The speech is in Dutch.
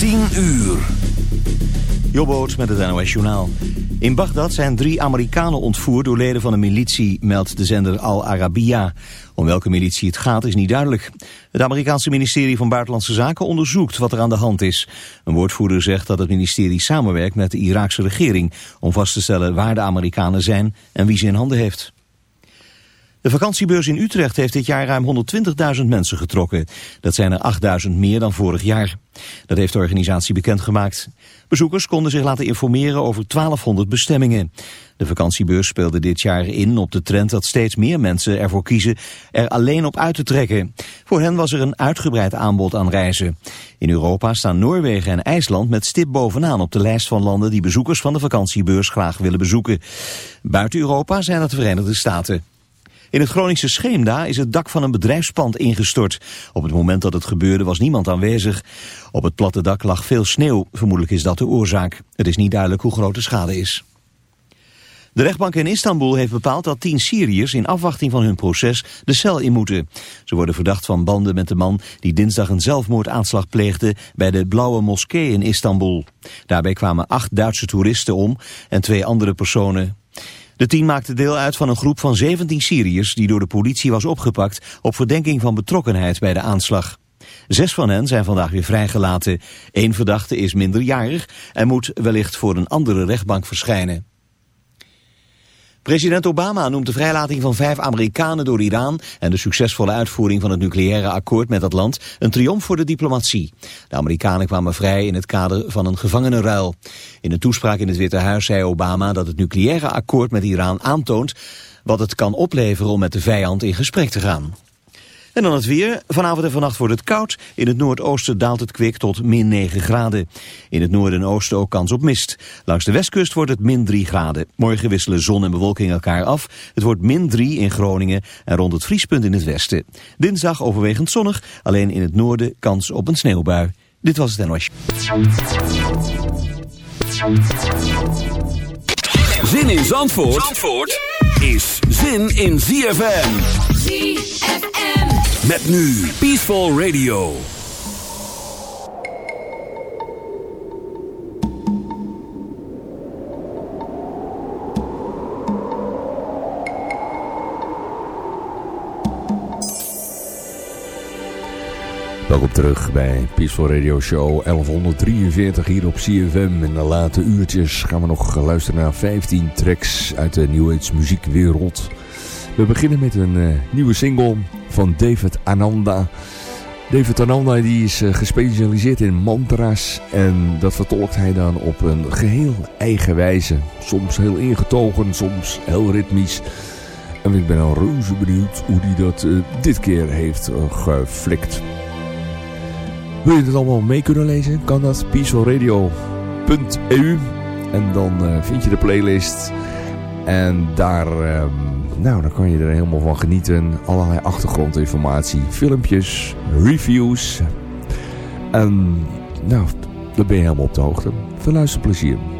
10 uur. Jobboot met het NOS Journaal. In Bagdad zijn drie Amerikanen ontvoerd door leden van een militie, meldt de zender Al Arabiya. Om welke militie het gaat is niet duidelijk. Het Amerikaanse ministerie van Buitenlandse Zaken onderzoekt wat er aan de hand is. Een woordvoerder zegt dat het ministerie samenwerkt met de Iraakse regering... om vast te stellen waar de Amerikanen zijn en wie ze in handen heeft. De vakantiebeurs in Utrecht heeft dit jaar ruim 120.000 mensen getrokken. Dat zijn er 8.000 meer dan vorig jaar. Dat heeft de organisatie bekendgemaakt. Bezoekers konden zich laten informeren over 1200 bestemmingen. De vakantiebeurs speelde dit jaar in op de trend dat steeds meer mensen ervoor kiezen er alleen op uit te trekken. Voor hen was er een uitgebreid aanbod aan reizen. In Europa staan Noorwegen en IJsland met stip bovenaan op de lijst van landen die bezoekers van de vakantiebeurs graag willen bezoeken. Buiten Europa zijn het de Verenigde Staten. In het Groningse Scheemda is het dak van een bedrijfspand ingestort. Op het moment dat het gebeurde was niemand aanwezig. Op het platte dak lag veel sneeuw. Vermoedelijk is dat de oorzaak. Het is niet duidelijk hoe groot de schade is. De rechtbank in Istanbul heeft bepaald dat tien Syriërs in afwachting van hun proces de cel in moeten. Ze worden verdacht van banden met de man die dinsdag een zelfmoordaanslag pleegde bij de Blauwe Moskee in Istanbul. Daarbij kwamen acht Duitse toeristen om en twee andere personen. De tien maakten deel uit van een groep van 17 Syriërs die door de politie was opgepakt op verdenking van betrokkenheid bij de aanslag. Zes van hen zijn vandaag weer vrijgelaten. Eén verdachte is minderjarig en moet wellicht voor een andere rechtbank verschijnen. President Obama noemt de vrijlating van vijf Amerikanen door Iran en de succesvolle uitvoering van het nucleaire akkoord met dat land een triomf voor de diplomatie. De Amerikanen kwamen vrij in het kader van een gevangenenruil. In een toespraak in het Witte Huis zei Obama dat het nucleaire akkoord met Iran aantoont wat het kan opleveren om met de vijand in gesprek te gaan. En dan het weer. Vanavond en vannacht wordt het koud. In het noordoosten daalt het kwik tot min 9 graden. In het noorden en oosten ook kans op mist. Langs de westkust wordt het min 3 graden. Morgen wisselen zon en bewolking elkaar af. Het wordt min 3 in Groningen en rond het vriespunt in het westen. Dinsdag overwegend zonnig. Alleen in het noorden kans op een sneeuwbui. Dit was het NOS. Zin in Zandvoort, Zandvoort? is zin in ZFM. ZFM. Met nu Peaceful Radio. Welkom terug bij Peaceful Radio Show 1143 hier op CFM. In de late uurtjes gaan we nog luisteren naar 15 tracks uit de New Age muziekwereld. We beginnen met een uh, nieuwe single van David Ananda. David Ananda die is uh, gespecialiseerd in mantra's en dat vertolkt hij dan op een geheel eigen wijze. Soms heel ingetogen, soms heel ritmisch. En ik ben al reuze benieuwd hoe hij dat uh, dit keer heeft geflikt. Wil je het allemaal mee kunnen lezen? Kan dat peacefulradio.eu En dan vind je de playlist. En daar, uh, nou, dan kan je er helemaal van genieten. Allerlei achtergrondinformatie, filmpjes, reviews. En nou, dan ben je helemaal op de hoogte. Veel luisterplezier.